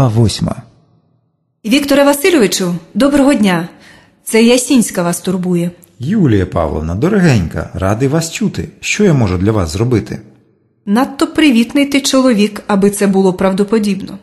Глава восьма. Вікторе Васильовичу, доброго дня. Це Ясінська вас турбує. Юлія Павловна, дорогенька, радий вас чути. Що я можу для вас зробити? Надто привітний ти чоловік, аби це було правдоподібно.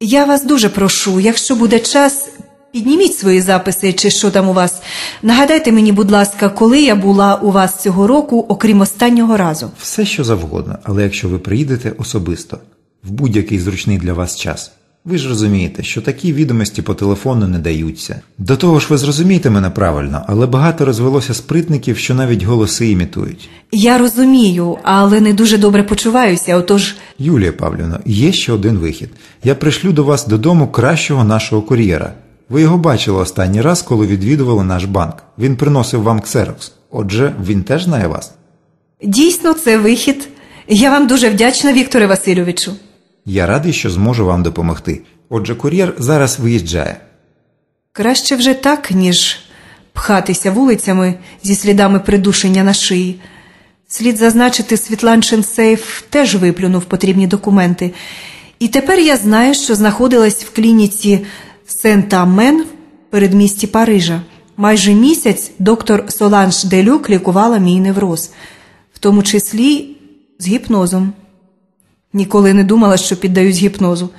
Я вас дуже прошу, якщо буде час, підніміть свої записи чи що там у вас. Нагадайте мені, будь ласка, коли я була у вас цього року, окрім останнього разу. Все, що завгодно, але якщо ви приїдете особисто, в будь-який зручний для вас час. Ви ж розумієте, що такі відомості по телефону не даються. До того ж, ви зрозумієте мене правильно, але багато розвелося спритників, що навіть голоси імітують. Я розумію, але не дуже добре почуваюся, отож. Юлія Павлівна, є ще один вихід. Я пришлю до вас додому кращого нашого кур'єра. Ви його бачили останній раз, коли відвідували наш банк. Він приносив вам ксерокс. Отже, він теж знає вас. Дійсно, це вихід. Я вам дуже вдячна, Вікторе Васильовичу. Я радий, що зможу вам допомогти. Отже, кур'єр зараз виїжджає. Краще вже так, ніж пхатися вулицями зі слідами придушення на шиї. Слід зазначити, Світланчин сейф теж виплюнув потрібні документи. І тепер я знаю, що знаходилась в клініці Сент-Амен в передмісті Парижа. Майже місяць доктор Соланж Делюк лікувала мій невроз, в тому числі з гіпнозом. Ніколи не думала, що піддаюсь гіпнозу.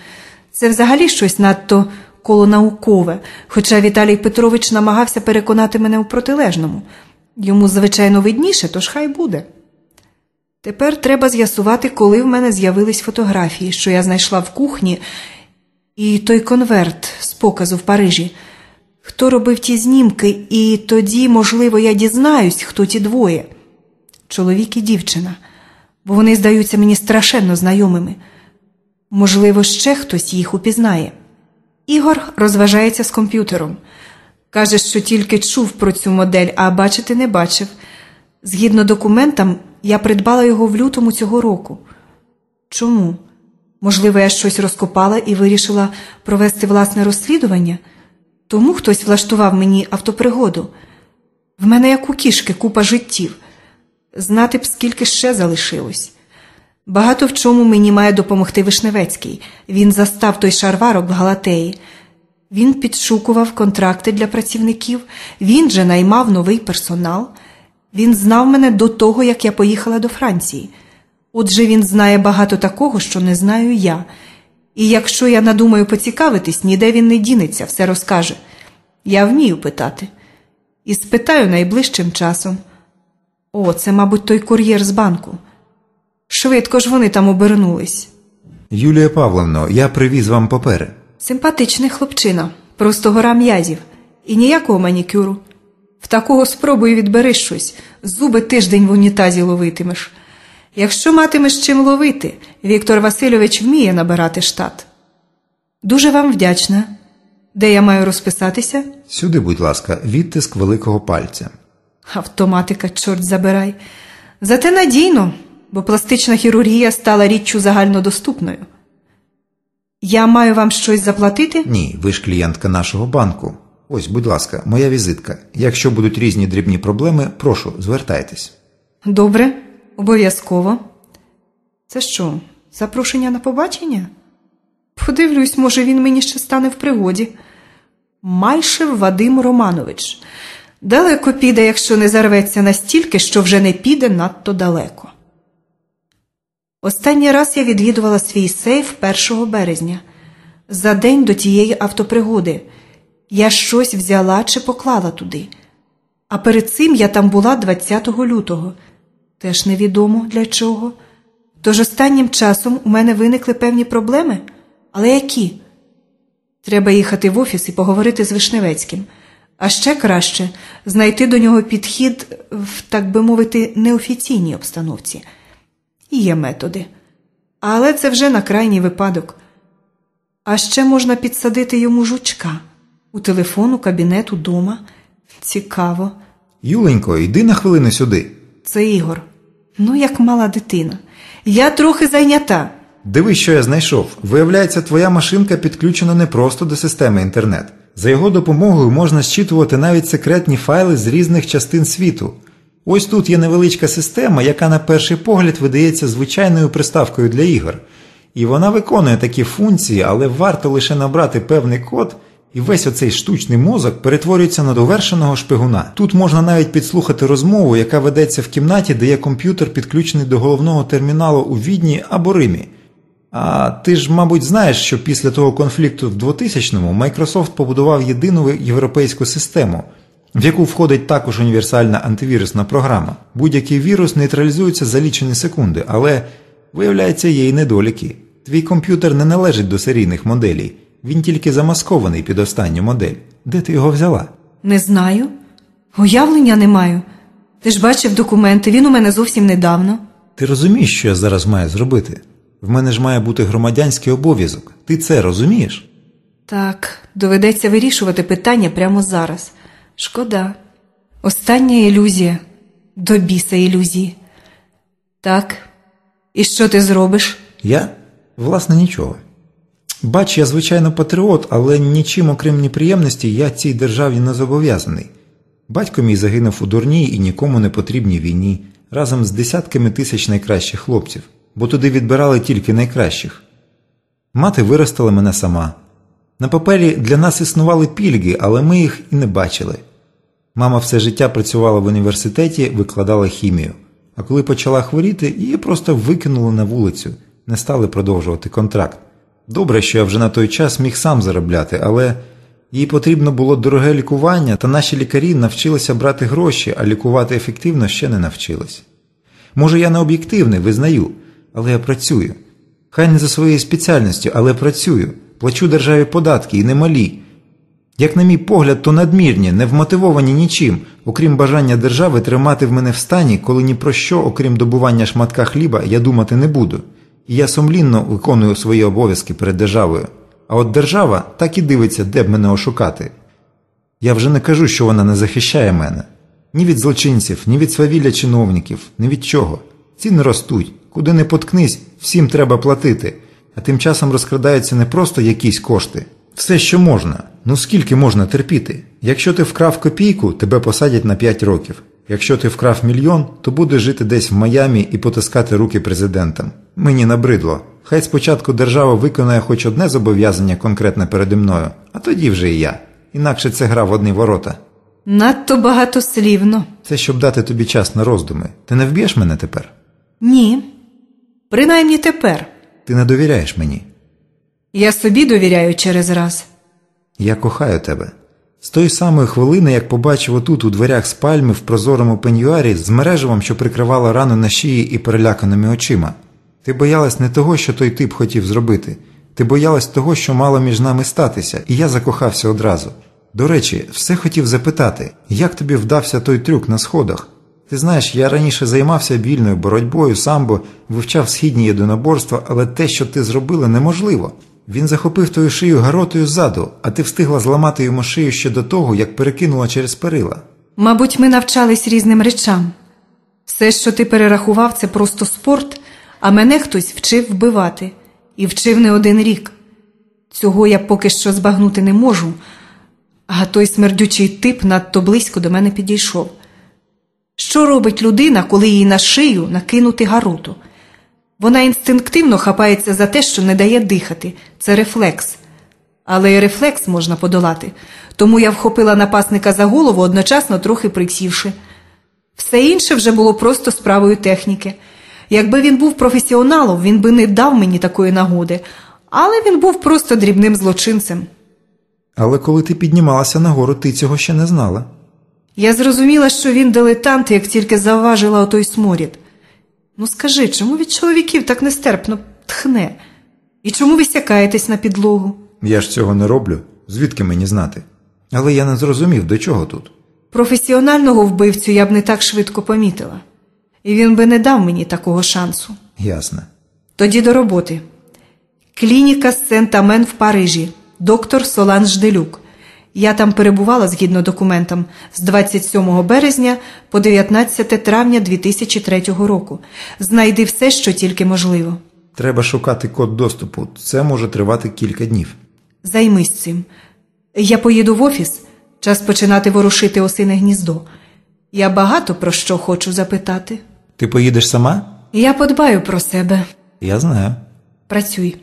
Це взагалі щось надто колонаукове, хоча Віталій Петрович намагався переконати мене у протилежному. Йому, звичайно, видніше, тож хай буде. Тепер треба з'ясувати, коли в мене з'явились фотографії, що я знайшла в кухні, і той конверт з показу в Парижі. Хто робив ті знімки, і тоді, можливо, я дізнаюсь, хто ті двоє чоловік і дівчина, бо вони здаються мені страшенно знайомими. Можливо, ще хтось їх упізнає. Ігор розважається з комп'ютером. Каже, що тільки чув про цю модель, а бачити не бачив. Згідно документам, я придбала його в лютому цього року. Чому? Можливо, я щось розкопала і вирішила провести власне розслідування? Тому хтось влаштував мені автопригоду. В мене, як у кішки, купа життів. Знати б, скільки ще залишилось. Багато в чому мені має допомогти Вишневецький. Він застав той шарварок в Галатеї. Він підшукував контракти для працівників, він же наймав новий персонал. Він знав мене до того, як я поїхала до Франції. Отже, він знає багато такого, що не знаю я. І якщо я надумаю поцікавитись, ніде він не дінеться, все розкаже. Я вмію питати. І спитаю найближчим часом. О, це, мабуть, той кур'єр з банку. Швидко ж вони там обернулись. Юлія Павловно, я привіз вам папери. Симпатичний хлопчина, просто гора м'язів, і ніякого манікюру. В такого спробуй відбери щось, зуби тиждень в унітазі ловитимеш. Якщо матимеш чим ловити, Віктор Васильович вміє набирати штат. Дуже вам вдячна. Де я маю розписатися? Сюди, будь ласка, відтиск великого пальця. Автоматика, чорт забирай. Зате надійно, бо пластична хірургія стала річчю загальнодоступною. Я маю вам щось заплатити? Ні, ви ж клієнтка нашого банку. Ось, будь ласка, моя візитка. Якщо будуть різні дрібні проблеми, прошу, звертайтесь. Добре, обов'язково. Це що, запрошення на побачення? Подивлюсь, може, він мені ще стане в пригоді. Майшев Вадим Романович. Далеко піде, якщо не зарветься настільки, що вже не піде надто далеко. Останній раз я відвідувала свій сейф 1 березня, за день до тієї автопригоди. Я щось взяла чи поклала туди. А перед цим я там була 20 лютого. Теж невідомо для чого. Тож останнім часом у мене виникли певні проблеми. Але які? Треба їхати в офіс і поговорити з Вишневецьким. А ще краще знайти до нього підхід в, так би мовити, неофіційній обстановці. Є методи. Але це вже на крайній випадок. А ще можна підсадити йому жучка у телефон, у кабінет, удома. Цікаво. Юленько, йди на хвилину сюди. Це Ігор. Ну, як мала дитина. Я трохи зайнята. Дивись, що я знайшов. Виявляється, твоя машинка підключена не просто до системи інтернет. За його допомогою можна зчитувати навіть секретні файли з різних частин світу. Ось тут є невеличка система, яка на перший погляд видається звичайною приставкою для ігор. І вона виконує такі функції, але варто лише набрати певний код, і весь оцей штучний мозок перетворюється на довершеного шпигуна. Тут можна навіть підслухати розмову, яка ведеться в кімнаті, де є комп'ютер, підключений до головного терміналу у Відні або Римі. А ти ж, мабуть, знаєш, що після того конфлікту в 2000-му Microsoft побудував єдину європейську систему, в яку входить також універсальна антивірусна програма. Будь-який вірус нейтралізується за лічені секунди, але, виявляється, є й недоліки. Твій комп'ютер не належить до серійних моделей, він тільки замаскований під останню модель. Де ти його взяла? Не знаю. Уявлення не маю. Ти ж бачив документи, він у мене зовсім недавно. Ти розумієш, що я зараз маю зробити? В мене ж має бути громадянський обов'язок. Ти це розумієш? Так, доведеться вирішувати питання прямо зараз. Шкода. Остання ілюзія. До біса ілюзії. Так. І що ти зробиш? Я? Власне, нічого. Бач, я звичайно патріот, але нічим, окрім неприємності, я цій державі не зобов'язаний. Батько мій загинув у дурній і нікому не потрібній війні разом з десятками тисяч найкращих хлопців, бо туди відбирали тільки найкращих. Мати виростила мене сама. На папері для нас існували пільги, але ми їх і не бачили. Мама все життя працювала в університеті, викладала хімію, а коли почала хворіти, її просто викинули на вулицю, не стали продовжувати контракт. Добре, що я вже на той час міг сам заробляти, але їй потрібно було дороге лікування, та наші лікарі навчилися брати гроші, а лікувати ефективно ще не навчились. Може, я не об'єктивний, визнаю, але я працюю. Хай не за своєю спеціальністю, але працюю, плачу державі податки і немалі. Як, на мій погляд, то надмірні, не вмотивовані нічим, окрім бажання держави тримати в мене в стані, коли ні про що, окрім добування шматка хліба, я думати не буду. І я сумлінно виконую свої обов'язки перед державою. А от держава так і дивиться, де б мене ошукати. Я вже не кажу, що вона не захищає мене. Ні від злочинців, ні від свавілля чиновників, ні від чого. Ціни ростуть. Куди не поткнись, всім треба платити. А тим часом розкрадаються не просто якісь кошти. Все, що можна. Ну скільки можна терпіти? Якщо ти вкрав копійку, тебе посадять на 5 років. Якщо ти вкрав мільйон, то будеш жити десь в Майамі і потискати руки президентам. Мені набридло. Хай спочатку держава виконає хоч одне зобов'язання конкретне переді мною, а тоді вже і я. Інакше це гра в одні ворота. Надто багатослівно. Це щоб дати тобі час на роздуми. Ти не вб'єш мене тепер? Ні. Принаймні тепер. Ти не довіряєш мені. Я собі довіряю через раз. Я кохаю тебе. З тої самої хвилини, як побачив отут у дверях спальми в прозорому пеньюарі з мережевом, що прикривало рану на шиї і переляканими очима. Ти боялась не того, що той тип хотів зробити. Ти боялась того, що мало між нами статися, і я закохався одразу. До речі, все хотів запитати, як тобі вдався той трюк на сходах? Ти знаєш, я раніше займався вільною боротьбою, самбо, вивчав східні єдиноборства, але те, що ти зробила, неможливо. Він захопив твою шию гаротою ззаду, а ти встигла зламати йому шию ще до того, як перекинула через перила. Мабуть, ми навчались різним речам. Все, що ти перерахував, це просто спорт, а мене хтось вчив вбивати. І вчив не один рік. Цього я поки що збагнути не можу, а той смердючий тип надто близько до мене підійшов. Що робить людина, коли їй на шию накинути гароту? Вона інстинктивно хапається за те, що не дає дихати, це рефлекс. Але і рефлекс можна подолати, тому я вхопила напасника за голову, одночасно трохи присівши. Все інше вже було просто справою техніки. Якби він був професіоналом, він би не дав мені такої нагоди, але він був просто дрібним злочинцем. Але коли ти піднімалася нагору, ти цього ще не знала. Я зрозуміла, що він дилетант, як тільки завважила отой сморід. Ну скажи, чому від чоловіків так нестерпно тхне? І чому ви сякаєтесь на підлогу? Я ж цього не роблю, звідки мені знати? Але я не зрозумів, до чого тут. Професіонального вбивцю я б не так швидко помітила, і він би не дав мені такого шансу. Ясно. Тоді до роботи. Клініка Сент-Амен в Парижі, доктор Соланж Делюк. Я там перебувала згідно документам з 27 березня по 19 травня 2003 року. Знайди все, що тільки можливо. Треба шукати код доступу. Це може тривати кілька днів. Займись цим. Я поїду в офіс, час починати ворушити осине гніздо. Я багато про що хочу запитати. Ти поїдеш сама? Я подбаю про себе. Я знаю. Працюй.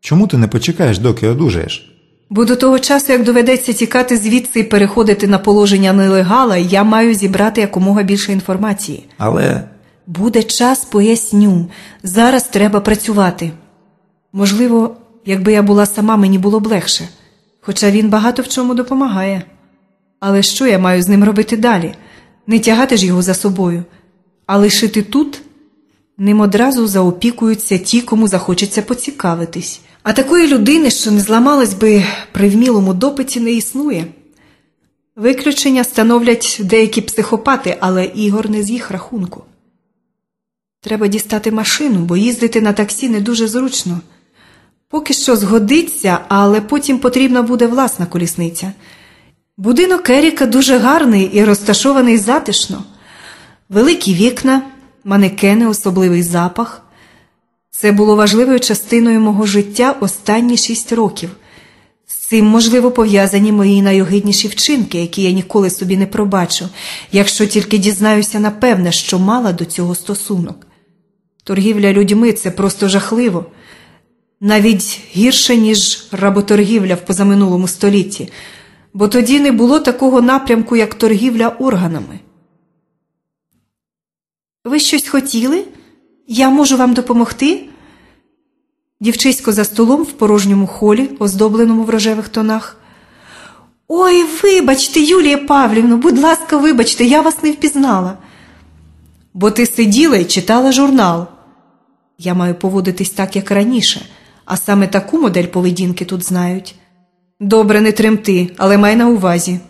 Чому ти не почекаєш, доки одужаєш? Бо до того часу, як доведеться тікати звідси і переходити на положення нелегала, я маю зібрати якомога більше інформації. Але Буде час, поясню. Зараз треба працювати. Можливо, якби я була сама, мені було б легше. Хоча він багато в чому допомагає. Але що я маю з ним робити далі? Не тягати ж його за собою, а лишити тут? Ним одразу заопікуються ті, кому захочеться поцікавитись. А такої людини, що не зламалась би при вмілому допиті, не існує. Виключення становлять деякі психопати, але Ігор не з їх рахунку. Треба дістати машину, бо їздити на таксі не дуже зручно. Поки що згодиться, але потім потрібна буде власна колісниця. Будинок Еріка дуже гарний і розташований затишно. Великі вікна, манекени, особливий запах. Це було важливою частиною мого життя останні шість років. З цим, можливо, пов'язані мої найогидніші вчинки, які я ніколи собі не пробачу, якщо тільки дізнаюся напевне, що мала до цього стосунок. Торгівля людьми це просто жахливо, навіть гірше, ніж работоргівля в позаминулому столітті, бо тоді не було такого напрямку, як торгівля органами. Ви щось хотіли? Я можу вам допомогти? Дівчисько за столом в порожньому холі, оздобленому в рожевих тонах. Ой, вибачте, Юлія Павлівно, будь ласка, вибачте, я вас не впізнала. Бо ти сиділа і читала журнал. Я маю поводитись так, як раніше, а саме таку модель поведінки тут знають. Добре, не тремти, але май на увазі.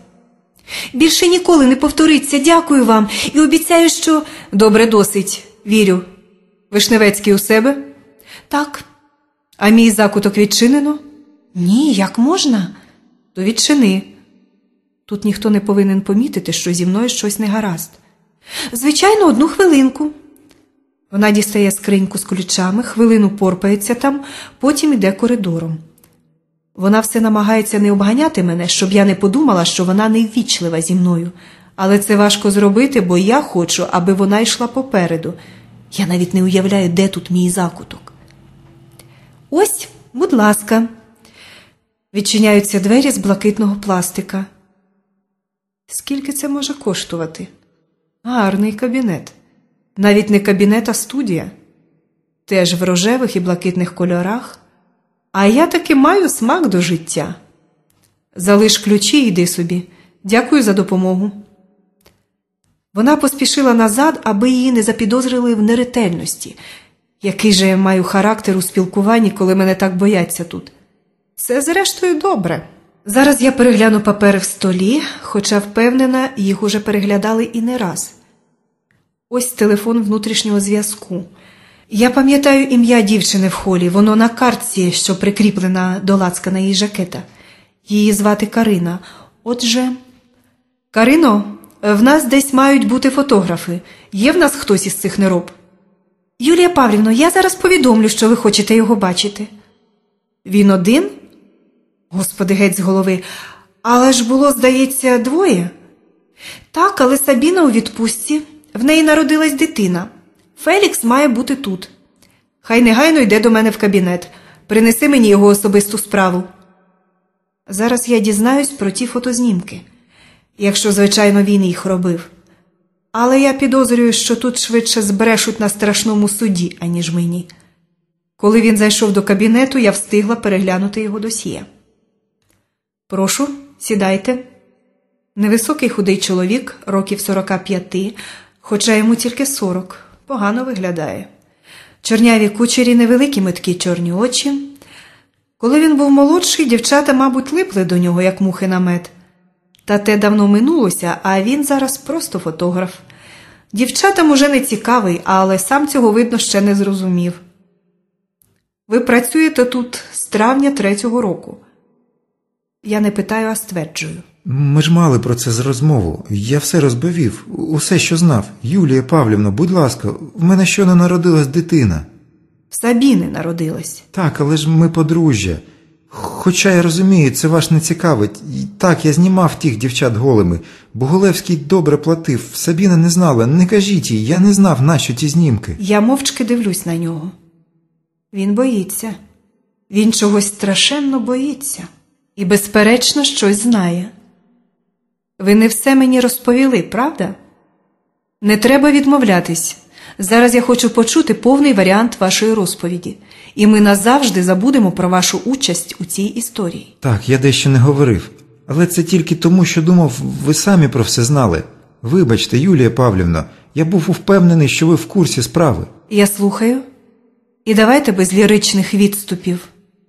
Більше ніколи не повториться, дякую вам і обіцяю, що. Добре, досить, вірю. Вишневецький у себе? Так. А мій закуток відчинено? Ні, як можна? То відчини. Тут ніхто не повинен помітити, що зі мною щось не гаразд. Звичайно, одну хвилинку. Вона дістає скриньку з ключами, хвилину порпається там, потім іде коридором. Вона все намагається не обганяти мене, щоб я не подумала, що вона неввічлива зі мною. Але це важко зробити, бо я хочу, аби вона йшла попереду. Я навіть не уявляю, де тут мій закуток. Ось, будь ласка. Відчиняються двері з блакитного пластика. Скільки це може коштувати? Гарний кабінет. Навіть не кабінет, а студія. Теж в рожевих і блакитних кольорах. А я таки маю смак до життя. Залиш ключі і йди собі. Дякую за допомогу. Вона поспішила назад, аби її не запідозрили в неретельності. Який же я маю характер у спілкуванні, коли мене так бояться тут? Це, зрештою, добре. Зараз я перегляну папери в столі, хоча впевнена, їх уже переглядали і не раз. Ось телефон внутрішнього зв'язку. Я пам'ятаю ім'я дівчини в холі, воно на картці, що прикріплена до лацка на її жакета. Її звати Карина. Отже, Карино, в нас десь мають бути фотографи. Є в нас хтось із цих нероб? Юлія Павлівно, я зараз повідомлю, що ви хочете його бачити. Він один? Господи, геть з голови. Але ж було, здається, двоє. Так, але Сабіна у відпустці. В неї народилась дитина. Фелікс має бути тут. Хай негайно йде до мене в кабінет. Принеси мені його особисту справу. Зараз я дізнаюсь про ті фотознімки, якщо, звичайно, він їх робив. Але я підозрюю, що тут швидше збрешуть на страшному суді, аніж мені. Коли він зайшов до кабінету, я встигла переглянути його досьє. Прошу, сідайте. Невисокий худий чоловік, років 45, хоча йому тільки 40, погано виглядає. Чорняві кучері невеликі меткі чорні очі. Коли він був молодший, дівчата, мабуть, липли до нього, як мухи на мед. Та те давно минулося, а він зараз просто фотограф. Дівчатам уже не цікавий, але сам цього, видно, ще не зрозумів. Ви працюєте тут з травня третього року. Я не питаю, а стверджую. Ми ж мали про це з розмову. Я все розповів, усе, що знав. Юлія Павлівна, будь ласка, в мене щойно народилась дитина. В Сабіни народилась. Так, але ж ми подружжя. Хоча я розумію, це вас не цікавить. Так, я знімав тих дівчат голими. Боголевський добре платив. Сабіна не знала, не кажіть їй, я не знав, нащо ті знімки. Я мовчки дивлюсь на нього. Він боїться. Він чогось страшенно боїться і, безперечно, щось знає. Ви не все мені розповіли, правда? Не треба відмовлятись. Зараз я хочу почути повний варіант вашої розповіді, і ми назавжди забудемо про вашу участь у цій історії. Так, я дещо не говорив. Але це тільки тому, що думав, ви самі про все знали. Вибачте, Юлія Павлівна, я був впевнений, що ви в курсі справи. Я слухаю. І давайте без ліричних відступів.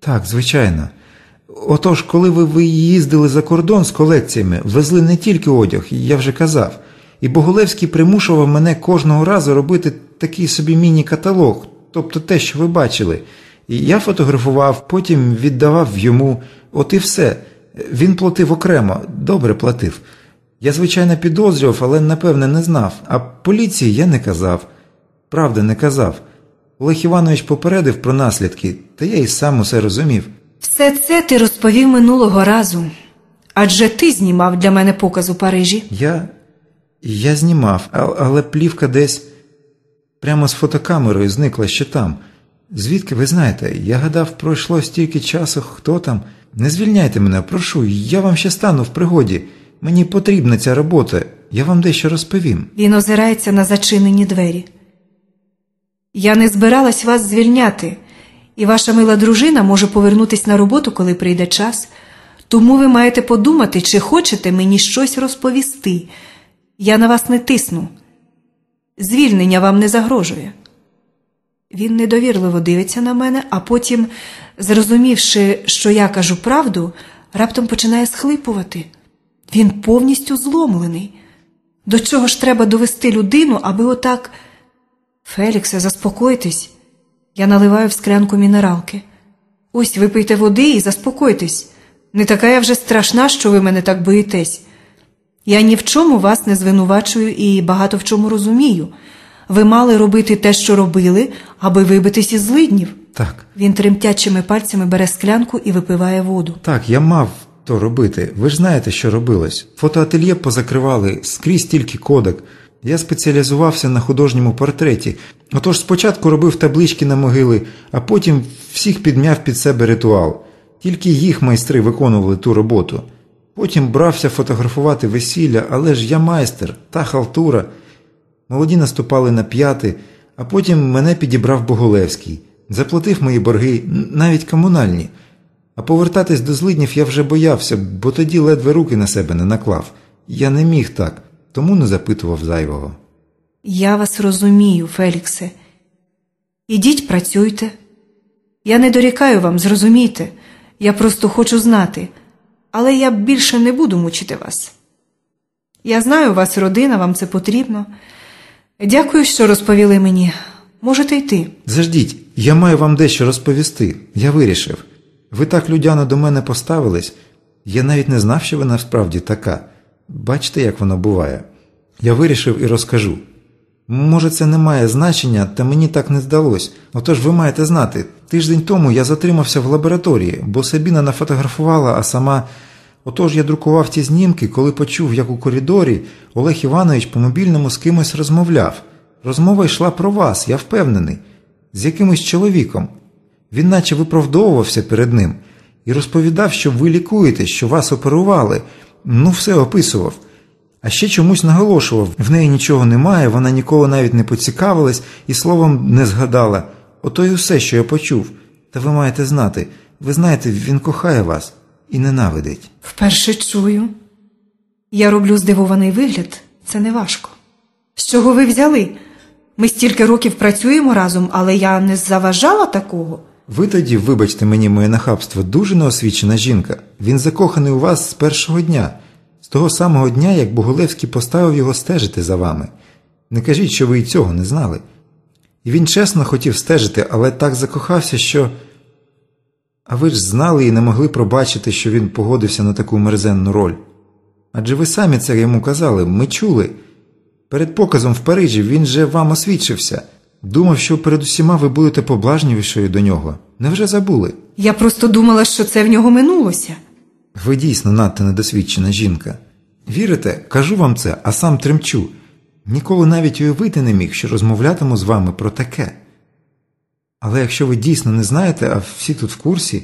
Так, звичайно. Отож, коли ви, їздили за кордон з колекціями, везли не тільки одяг, я вже казав. І Боголевський примушував мене кожного разу робити такий собі міні-каталог, тобто те, що ви бачили. І я фотографував, потім віддавав йому, от і все. Він платив окремо, добре платив. Я, звичайно, підозрював, але напевне не знав. А поліції я не казав. Правда, не казав. Олег Іванович попередив про наслідки, та я і сам усе розумів. Все це ти розповів минулого разу. Адже ти знімав для мене показ у Парижі. Я. Я знімав, але плівка десь прямо з фотокамерою зникла ще там. Звідки ви знаєте? Я гадав, пройшло стільки часу, хто там. Не звільняйте мене, прошу, я вам ще стану в пригоді. Мені потрібна ця робота, я вам дещо розповім. Він озирається на зачинені двері. Я не збиралась вас звільняти, і ваша мила дружина може повернутись на роботу, коли прийде час. Тому ви маєте подумати, чи хочете мені щось розповісти. Я на вас не тисну. Звільнення вам не загрожує. Він недовірливо дивиться на мене, а потім, зрозумівши, що я кажу правду, раптом починає схлипувати. Він повністю зломлений. До чого ж треба довести людину, аби отак. Феліксе, заспокойтесь. Я наливаю в склянку мінералки. Ось випийте води і заспокойтесь. Не така я вже страшна, що ви мене так боїтесь. Я ні в чому вас не звинувачую і багато в чому розумію. Ви мали робити те, що робили, аби вибитись із злиднів. Так, Він тремтячими пальцями бере склянку і випиває воду. так, я мав то робити. Ви ж знаєте, що робилось. Фотоательє позакривали, скрізь тільки кодек. Я спеціалізувався на художньому портреті. Отож спочатку робив таблички на могили, а потім всіх підмяв під себе ритуал. Тільки їх майстри виконували ту роботу. Потім брався фотографувати весілля, але ж я майстер, та халтура. Молоді наступали на п'яти, а потім мене підібрав Боголевський. Заплатив мої борги, навіть комунальні. А повертатись до злиднів я вже боявся, бо тоді ледве руки на себе не наклав. Я не міг так, тому не запитував зайвого. Я вас розумію, Феліксе. Ідіть, працюйте. Я не дорікаю вам, зрозумійте. Я просто хочу знати. Але я більше не буду мучити вас. Я знаю, вас родина, вам це потрібно. Дякую, що розповіли мені. Можете йти. Заждіть, я маю вам дещо розповісти. Я вирішив. Ви так людяно до мене поставились. Я навіть не знав, що ви насправді така. Бачите, як воно буває. Я вирішив і розкажу. Може, це не має значення, та мені так не здалось. Отож, ви маєте знати, тиждень тому я затримався в лабораторії, бо Сабіна нафотографувала, а сама. Отож я друкував ті знімки, коли почув, як у коридорі Олег Іванович по мобільному з кимось розмовляв. Розмова йшла про вас, я впевнений, з якимось чоловіком. Він наче виправдовувався перед ним і розповідав, що ви лікуєте, що вас оперували. Ну, все описував. А ще чомусь наголошував, в неї нічого немає, вона ніколи навіть не поцікавилась і словом не згадала. Ото й усе, що я почув. Та ви маєте знати, ви знаєте, він кохає вас і ненавидить. Вперше чую. Я роблю здивований вигляд, це не важко. З чого ви взяли? Ми стільки років працюємо разом, але я не заважала такого. Ви тоді, вибачте мені моє нахабство, дуже неосвічена жінка. Він закоханий у вас з першого дня, з того самого дня, як Боголевський поставив його стежити за вами. Не кажіть, що ви і цього не знали. І він чесно хотів стежити, але так закохався, що. А ви ж знали і не могли пробачити, що він погодився на таку мерзенну роль. Адже ви самі це йому казали, ми чули. Перед показом в Парижі він же вам освідчився. Думав, що перед усіма ви будете поблажнівішою до нього. Невже забули? Я просто думала, що це в нього минулося. Ви дійсно надто недосвідчена жінка. Вірите, кажу вам це, а сам тремчу. Ніколи навіть уявити не міг, що розмовлятиму з вами про таке. Але якщо ви дійсно не знаєте, а всі тут в курсі,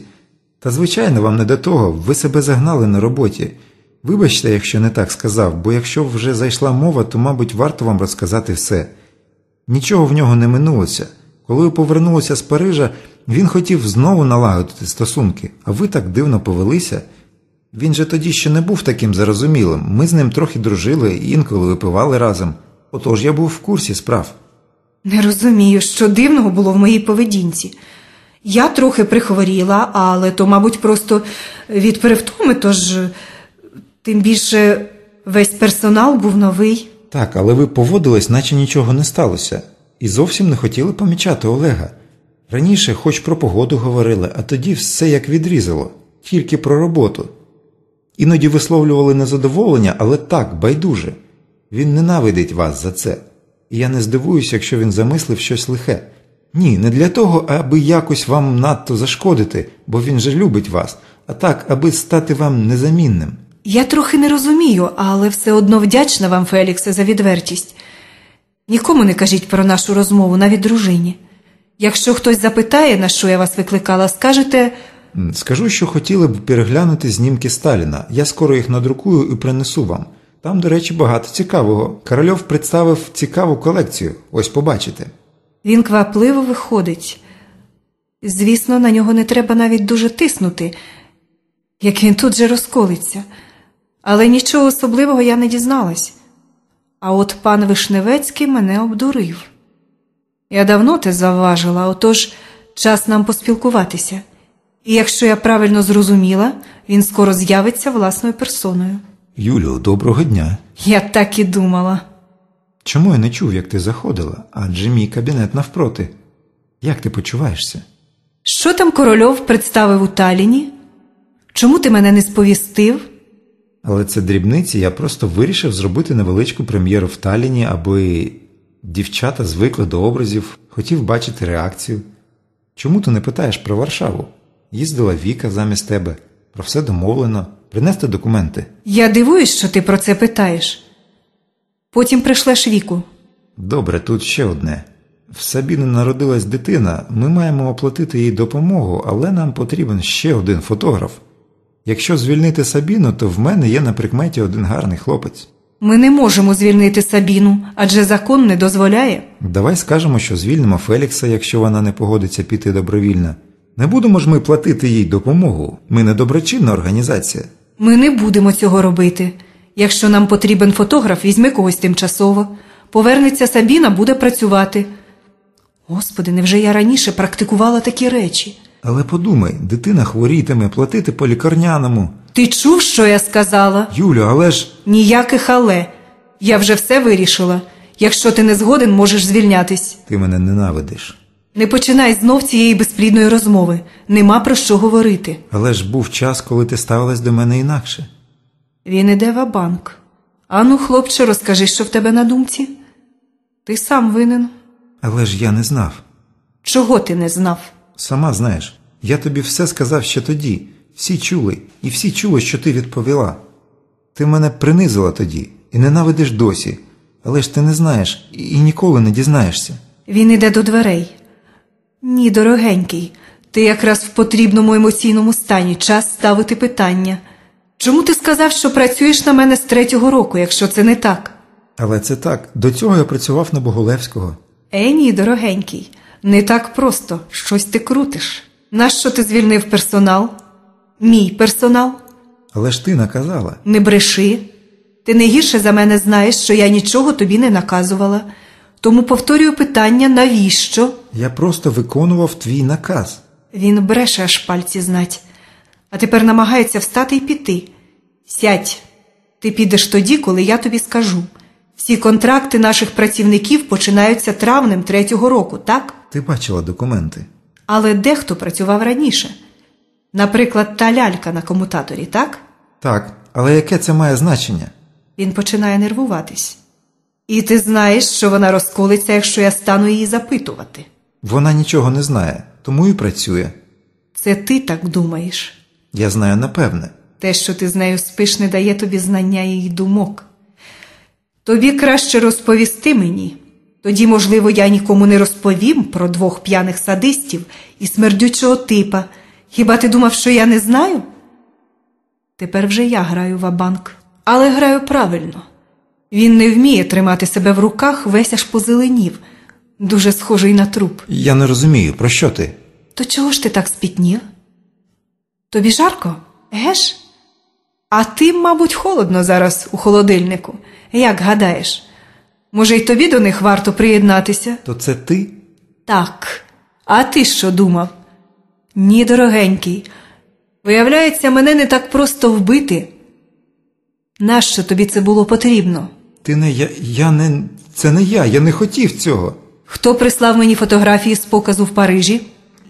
та звичайно вам не до того, ви себе загнали на роботі. Вибачте, якщо не так сказав, бо якщо вже зайшла мова, то, мабуть, варто вам розказати все. Нічого в нього не минулося. Коли ви повернулися з Парижа, він хотів знову налагодити стосунки, а ви так дивно повелися. Він же тоді ще не був таким зарозумілим. Ми з ним трохи дружили, інколи випивали разом. Отож я був в курсі справ. Не розумію, що дивного було в моїй поведінці. Я трохи прихворіла, але то, мабуть, просто від перевтоми, тож е, тим більше весь персонал був новий. Так, але ви поводились, наче нічого не сталося, і зовсім не хотіли помічати Олега. Раніше хоч про погоду говорили, а тоді все як відрізало, тільки про роботу. Іноді висловлювали незадоволення, але так, байдуже. Він ненавидить вас за це. І я не здивуюся, якщо він замислив щось лихе. Ні, не для того, аби якось вам надто зашкодити, бо він же любить вас, а так, аби стати вам незамінним. Я трохи не розумію, але все одно вдячна вам, Феліксе, за відвертість. Нікому не кажіть про нашу розмову, навіть дружині. Якщо хтось запитає, на що я вас викликала, скажете Скажу, що хотіли б переглянути знімки Сталіна. Я скоро їх надрукую і принесу вам. Там, до речі, багато цікавого. Корольов представив цікаву колекцію. Ось побачите. він квапливо виходить. Звісно, на нього не треба навіть дуже тиснути, як він тут же розколиться. Але нічого особливого я не дізналась. А от пан Вишневецький мене обдурив. Я давно те завважила, отож час нам поспілкуватися. І якщо я правильно зрозуміла, він скоро з'явиться власною персоною. Юлю, доброго дня. Я так і думала. Чому я не чув, як ти заходила? Адже мій кабінет навпроти. Як ти почуваєшся? Що там корольов представив у Таліні? Чому ти мене не сповістив? Але це дрібниці, я просто вирішив зробити невеличку прем'єру в Талліні, аби дівчата звикли до образів, хотів бачити реакцію. Чому ти не питаєш про Варшаву? Їздила Віка замість тебе, про все домовлено, принести документи. Я дивуюсь, що ти про це питаєш. Потім пришлеш віку. Добре, тут ще одне. В Сабіни народилась дитина, ми маємо оплатити їй допомогу, але нам потрібен ще один фотограф. Якщо звільнити Сабіну, то в мене є на прикметі один гарний хлопець. Ми не можемо звільнити Сабіну, адже закон не дозволяє. Давай скажемо, що звільнимо Фелікса, якщо вона не погодиться піти добровільно. Не будемо ж ми платити їй допомогу. Ми не доброчинна організація. Ми не будемо цього робити. Якщо нам потрібен фотограф, візьми когось тимчасово. Повернеться Сабіна, буде працювати. Господи, невже я раніше практикувала такі речі? Але подумай, дитина хворітиме, платити по лікарняному. Ти чув, що я сказала? Юлю, але ж. Ніяких але. Я вже все вирішила. Якщо ти не згоден, можеш звільнятись. Ти мене ненавидиш. Не починай знов цієї безплідної розмови. Нема про що говорити. Але ж був час, коли ти ставилась до мене інакше. Він іде в банк. Ану, хлопче, розкажи, що в тебе на думці. Ти сам винен. Але ж я не знав. Чого ти не знав? Сама знаєш, я тобі все сказав ще тоді. Всі чули, і всі чули, що ти відповіла. Ти мене принизила тоді і ненавидиш досі, але ж ти не знаєш і і ніколи не дізнаєшся. Він іде до дверей. Ні, дорогенький, ти якраз в потрібному емоційному стані час ставити питання. Чому ти сказав, що працюєш на мене з третього року, якщо це не так? Але це так, до цього я працював на Боголевського. Е, ні, дорогенький, не так просто, щось ти крутиш. Нащо ти звільнив персонал? Мій персонал? Але ж ти наказала. Не бреши. Ти не гірше за мене знаєш, що я нічого тобі не наказувала. Тому повторюю питання, навіщо? Я просто виконував твій наказ. Він бреше аж пальці знать. А тепер намагається встати і піти. Сядь. Ти підеш тоді, коли я тобі скажу. Всі контракти наших працівників починаються травнем третього року, так? Ти бачила документи. Але дехто працював раніше. Наприклад, та лялька на комутаторі, так? Так, але яке це має значення? Він починає нервуватись. І ти знаєш, що вона розколиться, якщо я стану її запитувати. Вона нічого не знає, тому і працює. Це ти так думаєш. Я знаю напевне. Те, що ти з нею спиш, не дає тобі знання її думок. Тобі краще розповісти мені, Тоді, можливо, я нікому не розповім про двох п'яних садистів і смердючого типа. Хіба ти думав, що я не знаю? Тепер вже я граю в банк але граю правильно. Він не вміє тримати себе в руках, весь аж позеленів, дуже схожий на труп. Я не розумію, про що ти? То чого ж ти так спітнів? Тобі жарко, геш? А ти, мабуть, холодно зараз у холодильнику. Як гадаєш? Може, й тобі до них варто приєднатися? То це ти? Так. А ти що думав? Ні, дорогенький. Виявляється, мене не так просто вбити. Нащо тобі це було потрібно? Ти не я. Я не. Це не я, я не хотів цього. Хто прислав мені фотографії з показу в Парижі?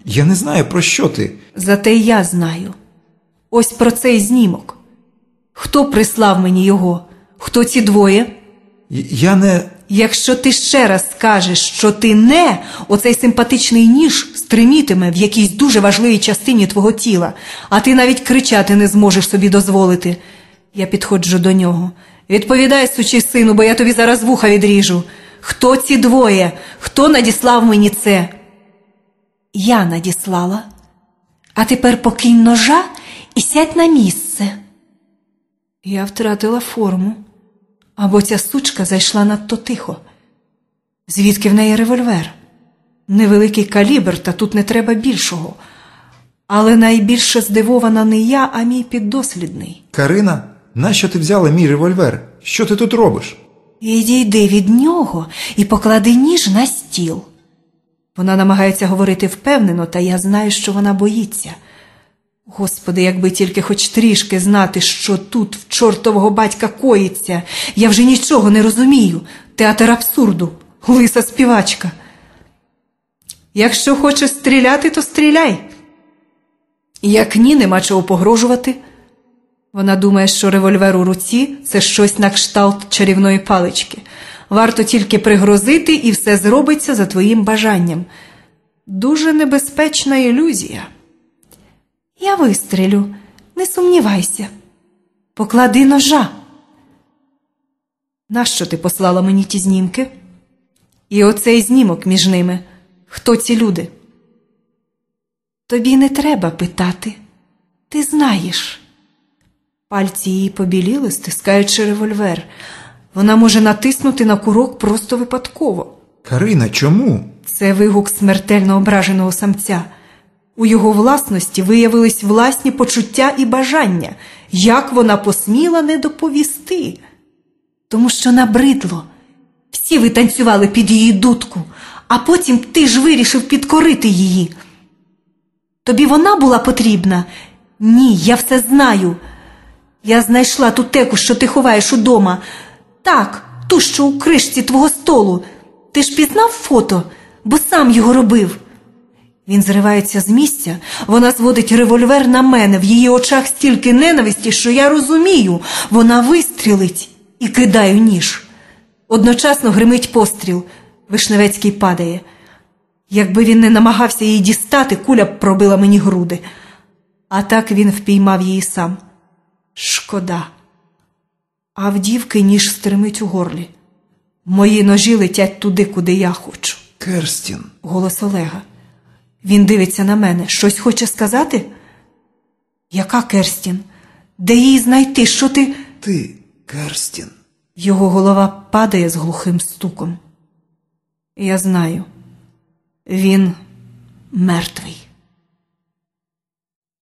Я не знаю, про що ти. Зате я знаю. Ось про цей знімок. Хто прислав мені його? Хто ці двоє? Я- Я не. Якщо ти ще раз скажеш, що ти не, оцей симпатичний ніж стримітиме в якійсь дуже важливій частині твого тіла, а ти навіть кричати не зможеш собі дозволити. Я підходжу до нього. Відповідай, сучий сину, бо я тобі зараз вуха відріжу. Хто ці двоє? Хто надіслав мені це? Я надіслала. А тепер покинь ножа і сядь на місце. Я втратила форму. Або ця сучка зайшла надто тихо. Звідки в неї револьвер? Невеликий калібр, та тут не треба більшого. Але найбільше здивована не я, а мій піддослідний. Карина, нащо ти взяла мій револьвер? Що ти тут робиш? Відійди від нього і поклади ніж на стіл. Вона намагається говорити впевнено, та я знаю, що вона боїться. Господи, якби тільки хоч трішки знати, що тут в чортового батька коїться. Я вже нічого не розумію. Театр абсурду, лиса співачка. Якщо хочеш стріляти, то стріляй. Як ні, нема чого погрожувати. Вона думає, що револьвер у руці це щось на кшталт чарівної палички. Варто тільки пригрозити, і все зробиться за твоїм бажанням. Дуже небезпечна ілюзія. Я вистрілю, не сумнівайся. Поклади ножа. Нащо ти послала мені ті знімки? І оцей знімок між ними. Хто ці люди? Тобі не треба питати. Ти знаєш. Пальці її побіліли, стискаючи револьвер. Вона може натиснути на курок просто випадково. Карина, чому? Це вигук смертельно ображеного самця. У його власності виявились власні почуття і бажання, як вона посміла не доповісти. Тому що набридло. Всі ви танцювали під її дудку, а потім ти ж вирішив підкорити її. Тобі вона була потрібна? Ні, я все знаю. Я знайшла ту теку, що ти ховаєш удома. Так, ту, що у кришці твого столу. Ти ж пізнав фото, бо сам його робив. Він зривається з місця, вона зводить револьвер на мене, в її очах стільки ненависті, що я розумію, вона вистрілить і кидаю ніж. Одночасно гримить постріл. Вишневецький падає. Якби він не намагався її дістати, куля б пробила мені груди. А так він впіймав її сам. Шкода. А в дівки ніж стримить у горлі. Мої ножі летять туди, куди я хочу. Керстін. Голос Олега. Він дивиться на мене. Щось хоче сказати? Яка Керстін? Де її знайти? Що ти. Ти, Керстін. Його голова падає з глухим стуком. Я знаю, він мертвий.